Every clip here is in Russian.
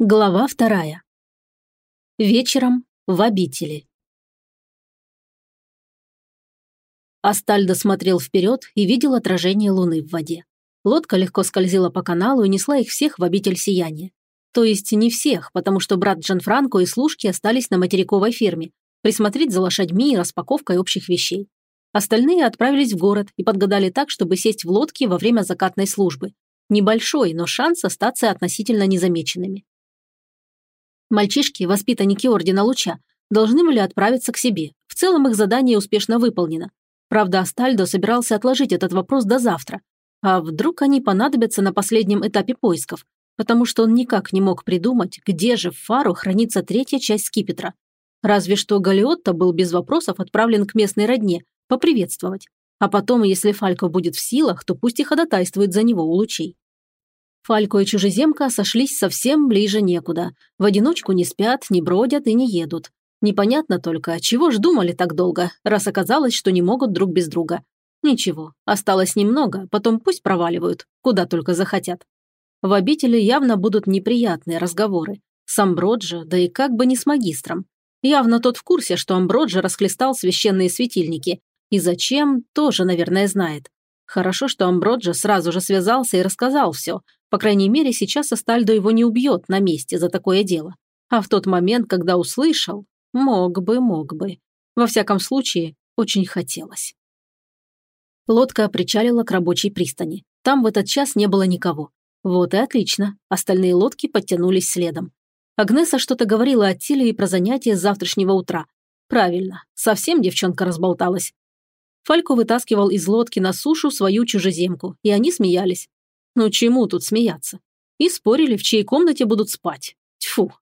Глава вторая. Вечером в обители. Астальдо смотрел вперед и видел отражение луны в воде. Лодка легко скользила по каналу и несла их всех в обитель сияния. То есть не всех, потому что брат Джанфранко и служки остались на материковой ферме, присмотреть за лошадьми и распаковкой общих вещей. Остальные отправились в город и подгадали так, чтобы сесть в лодке во время закатной службы. Небольшой, но шанс остаться относительно незамеченными. Мальчишки, воспитанники Ордена Луча, должны были отправиться к себе. В целом их задание успешно выполнено. Правда, Астальдо собирался отложить этот вопрос до завтра. А вдруг они понадобятся на последнем этапе поисков? Потому что он никак не мог придумать, где же в Фару хранится третья часть скипетра. Разве что Галиотто был без вопросов отправлен к местной родне, поприветствовать. А потом, если Фалько будет в силах, то пусть и ходатайствует за него у лучей. Фалько и чужеземка сошлись совсем ближе некуда. В одиночку не спят, не бродят и не едут. Непонятно только, чего ж думали так долго, раз оказалось, что не могут друг без друга. Ничего, осталось немного, потом пусть проваливают, куда только захотят. В обители явно будут неприятные разговоры. С Амброджо, да и как бы не с магистром. Явно тот в курсе, что Амброджо расхлестал священные светильники. И зачем, тоже, наверное, знает. Хорошо, что Амброджо сразу же связался и рассказал все, по крайней мере, сейчас Астальдо его не убьет на месте за такое дело. А в тот момент, когда услышал, мог бы, мог бы. Во всяком случае, очень хотелось. Лодка причалила к рабочей пристани. Там в этот час не было никого. Вот и отлично. Остальные лодки подтянулись следом. Агнеса что-то говорила о Тиле и про занятия с завтрашнего утра. Правильно, совсем девчонка разболталась. Фалько вытаскивал из лодки на сушу свою чужеземку, и они смеялись. Ну чему тут смеяться? И спорили, в чьей комнате будут спать. Тьфу.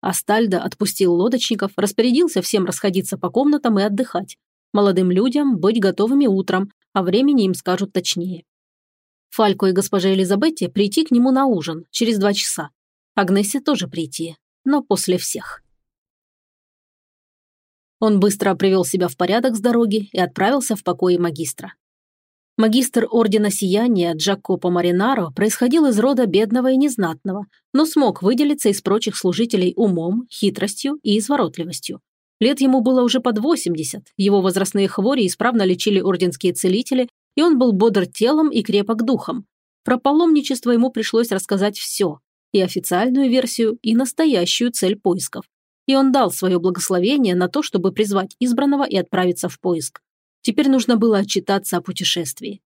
Астальдо отпустил лодочников, распорядился всем расходиться по комнатам и отдыхать. Молодым людям быть готовыми утром, а времени им скажут точнее. Фалько и госпоже Элизабетте прийти к нему на ужин через два часа. Агнессе тоже прийти, но после всех. Он быстро привел себя в порядок с дороги и отправился в покои магистра. Магистр Ордена Сияния Джакопо Маринаро происходил из рода бедного и незнатного, но смог выделиться из прочих служителей умом, хитростью и изворотливостью. Лет ему было уже под 80, его возрастные хвори исправно лечили орденские целители, и он был бодр телом и крепок духом. Про паломничество ему пришлось рассказать все, и официальную версию, и настоящую цель поисков. И он дал свое благословение на то, чтобы призвать избранного и отправиться в поиск. Теперь нужно было отчитаться о путешествии.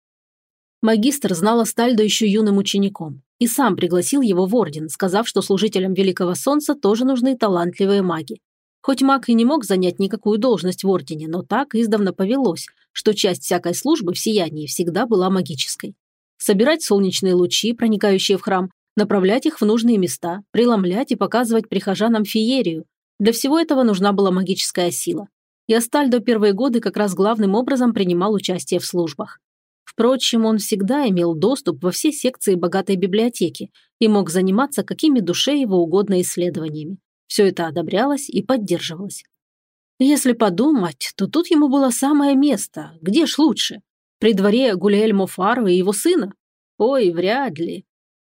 Магистр знал Астальдо еще юным учеником и сам пригласил его в орден, сказав, что служителям Великого Солнца тоже нужны талантливые маги. Хоть маг и не мог занять никакую должность в ордене, но так издавна повелось, что часть всякой службы в сиянии всегда была магической. Собирать солнечные лучи, проникающие в храм, направлять их в нужные места, преломлять и показывать прихожанам феерию. Для всего этого нужна была магическая сила и Астальдо первые годы как раз главным образом принимал участие в службах. Впрочем, он всегда имел доступ во все секции богатой библиотеки и мог заниматься какими душе его угодно исследованиями. Все это одобрялось и поддерживалось. Если подумать, то тут ему было самое место. Где ж лучше? При дворе Гулиэльмо Фаро и его сына? Ой, вряд ли.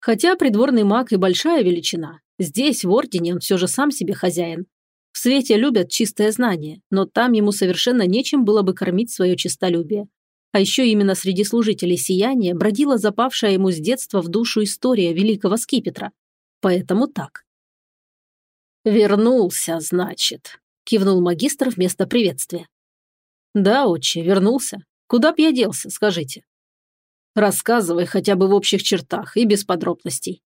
Хотя придворный маг и большая величина. Здесь, в Ордене, он все же сам себе хозяин. В свете любят чистое знание, но там ему совершенно нечем было бы кормить свое честолюбие. А еще именно среди служителей сияния бродила запавшая ему с детства в душу история великого скипетра. Поэтому так. «Вернулся, значит», – кивнул магистр вместо приветствия. «Да, отче, вернулся. Куда б я делся, скажите?» «Рассказывай хотя бы в общих чертах и без подробностей».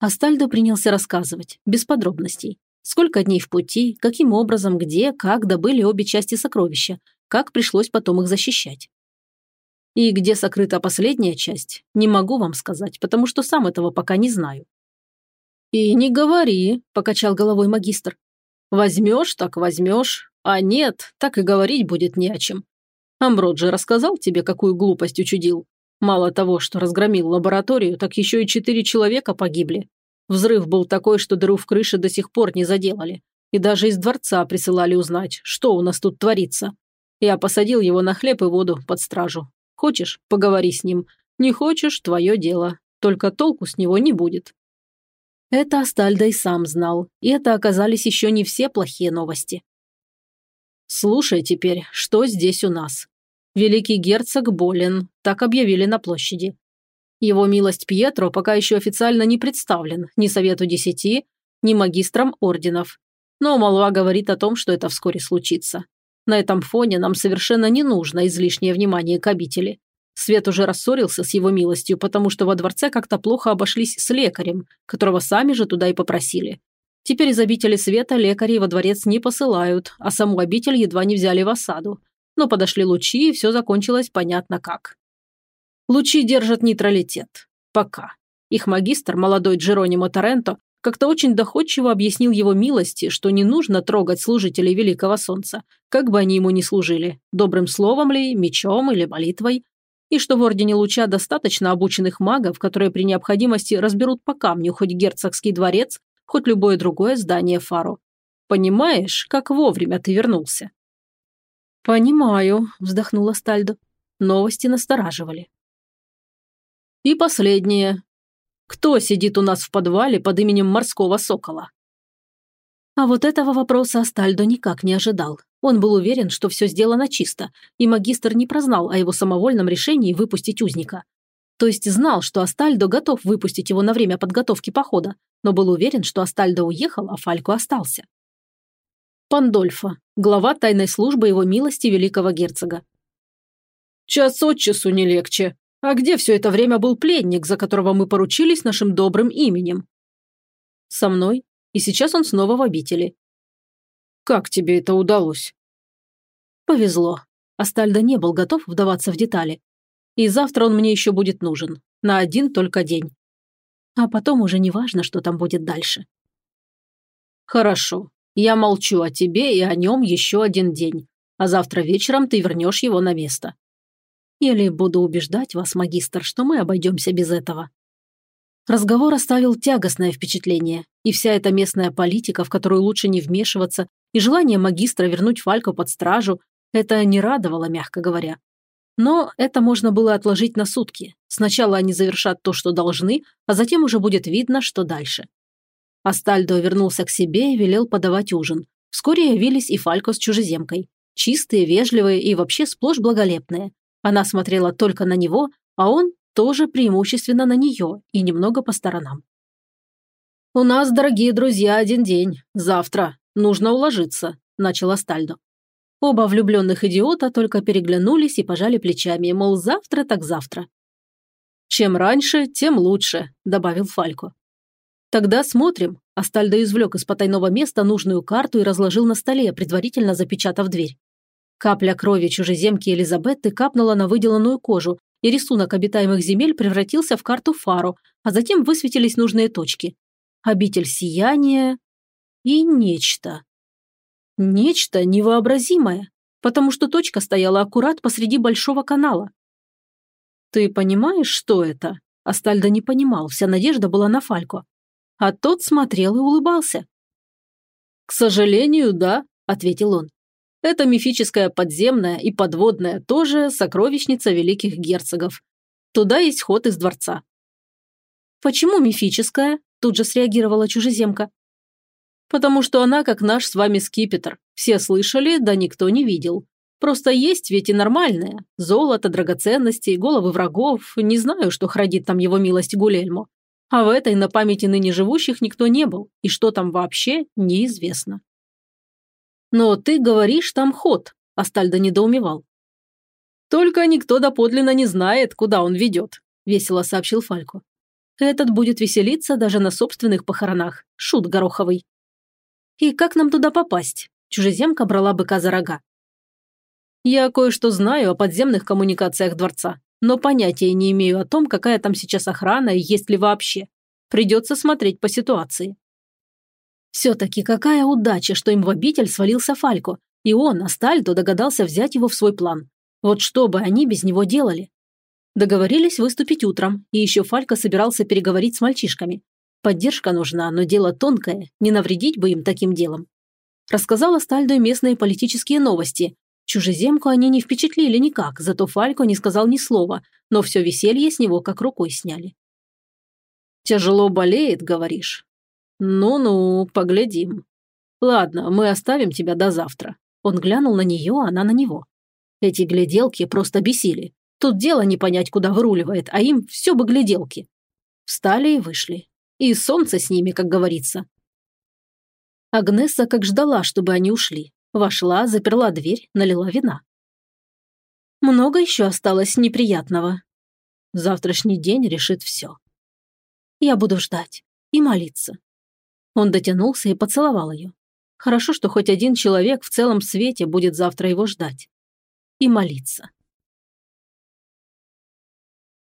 Астальдо принялся рассказывать, без подробностей. Сколько дней в пути, каким образом, где, как добыли обе части сокровища, как пришлось потом их защищать. И где сокрыта последняя часть, не могу вам сказать, потому что сам этого пока не знаю. «И не говори», – покачал головой магистр. «Возьмешь, так возьмешь, а нет, так и говорить будет не о чем. Амброджи рассказал тебе, какую глупость учудил. Мало того, что разгромил лабораторию, так еще и четыре человека погибли. Взрыв был такой, что дыру в крыше до сих пор не заделали. И даже из дворца присылали узнать, что у нас тут творится. Я посадил его на хлеб и воду под стражу. Хочешь, поговори с ним. Не хочешь – твое дело. Только толку с него не будет. Это Астальдо и сам знал, и это оказались еще не все плохие новости. «Слушай теперь, что здесь у нас? Великий герцог болен, так объявили на площади. Его милость Пьетро пока еще официально не представлен ни Совету Десяти, ни магистрам орденов. Но молва говорит о том, что это вскоре случится. На этом фоне нам совершенно не нужно излишнее внимание к обители. Свет уже рассорился с его милостью, потому что во дворце как-то плохо обошлись с лекарем, которого сами же туда и попросили. Теперь из обители Света лекарей во дворец не посылают, а саму обитель едва не взяли в осаду. Но подошли лучи, и все закончилось понятно как. Лучи держат нейтралитет. Пока. Их магистр, молодой Джеронимо Торренто, как-то очень доходчиво объяснил его милости, что не нужно трогать служителей Великого Солнца, как бы они ему ни служили, добрым словом ли, мечом или молитвой, и что в Ордене Луча достаточно обученных магов, которые при необходимости разберут по камню хоть герцогский дворец, хоть любое другое здание Фару. Понимаешь, как вовремя ты вернулся?» «Понимаю», – вздохнула Стальдо. Новости настораживали. «И последнее. Кто сидит у нас в подвале под именем морского сокола?» А вот этого вопроса Астальдо никак не ожидал. Он был уверен, что все сделано чисто, и магистр не прознал о его самовольном решении выпустить узника. То есть знал, что Астальдо готов выпустить его на время подготовки похода, но был уверен, что Астальдо уехал, а Фалько остался. Пандольфо, глава тайной службы его милости великого герцога. «Час от часу не легче. А где все это время был пленник, за которого мы поручились нашим добрым именем?» «Со мной, и сейчас он снова в обители. Как тебе это удалось? Повезло. Астальдо не был готов вдаваться в детали. И завтра он мне еще будет нужен. На один только день. А потом уже не важно, что там будет дальше. Хорошо. Я молчу о тебе и о нем еще один день. А завтра вечером ты вернешь его на место. Или буду убеждать вас, магистр, что мы обойдемся без этого. Разговор оставил тягостное впечатление, и вся эта местная политика, в которую лучше не вмешиваться, и желание магистра вернуть Фалько под стражу, это не радовало, мягко говоря. Но это можно было отложить на сутки. Сначала они завершат то, что должны, а затем уже будет видно, что дальше. Астальдо вернулся к себе и велел подавать ужин. Вскоре явились и Фалько с чужеземкой. Чистые, вежливые и вообще сплошь благолепные. Она смотрела только на него, а он тоже преимущественно на нее и немного по сторонам. «У нас, дорогие друзья, один день. Завтра. Нужно уложиться», – начал Астальдо. Оба влюбленных идиота только переглянулись и пожали плечами, мол, завтра так завтра. «Чем раньше, тем лучше», – добавил Фалько. «Тогда смотрим». Астальдо извлек из потайного места нужную карту и разложил на столе, предварительно запечатав дверь. Капля крови чужеземки Элизабетты капнула на выделанную кожу, и рисунок обитаемых земель превратился в карту Фару, а затем высветились нужные точки. Обитель сияния и нечто. Нечто невообразимое, потому что точка стояла аккурат посреди большого канала. «Ты понимаешь, что это?» Астальдо не понимал, вся надежда была на Фалько. А тот смотрел и улыбался. «К сожалению, да», – ответил он. Это мифическая подземная и подводная тоже сокровищница великих герцогов. Туда есть ход из дворца. «Почему мифическая?» – тут же среагировала чужеземка. «Потому что она как наш с вами скипетр. Все слышали, да никто не видел. Просто есть ведь и нормальное. Золото, драгоценности, головы врагов. Не знаю, что хранит там его милость Гулельмо. А в этой на памяти ныне живущих никто не был, и что там вообще, неизвестно. «Но ты говоришь, там ход», – Астальдо недоумевал. «Только никто доподлинно не знает, куда он ведет», – весело сообщил Фалько. «Этот будет веселиться даже на собственных похоронах. Шут гороховый». «И как нам туда попасть?» – чужеземка брала быка за рога. «Я кое-что знаю о подземных коммуникациях дворца, но понятия не имею о том, какая там сейчас охрана и есть ли вообще. Придется смотреть по ситуации». Все-таки какая удача, что им в обитель свалился Фалько, и он, Астальдо, догадался взять его в свой план. Вот что бы они без него делали? Договорились выступить утром, и еще Фалько собирался переговорить с мальчишками. Поддержка нужна, но дело тонкое, не навредить бы им таким делом. Рассказал Астальдо местные политические новости. Чужеземку они не впечатлили никак, зато Фалько не сказал ни слова, но все веселье с него как рукой сняли. «Тяжело болеет, говоришь? Ну-ну, поглядим. Ладно, мы оставим тебя до завтра. Он глянул на нее, она на него. Эти гляделки просто бесили. Тут дело не понять, куда выруливает, а им все бы гляделки. Встали и вышли. И солнце с ними, как говорится. Агнеса как ждала, чтобы они ушли. Вошла, заперла дверь, налила вина. Много еще осталось неприятного. Завтрашний день решит все. Я буду ждать и молиться. Он дотянулся и поцеловал ее. Хорошо, что хоть один человек в целом свете будет завтра его ждать. И молиться.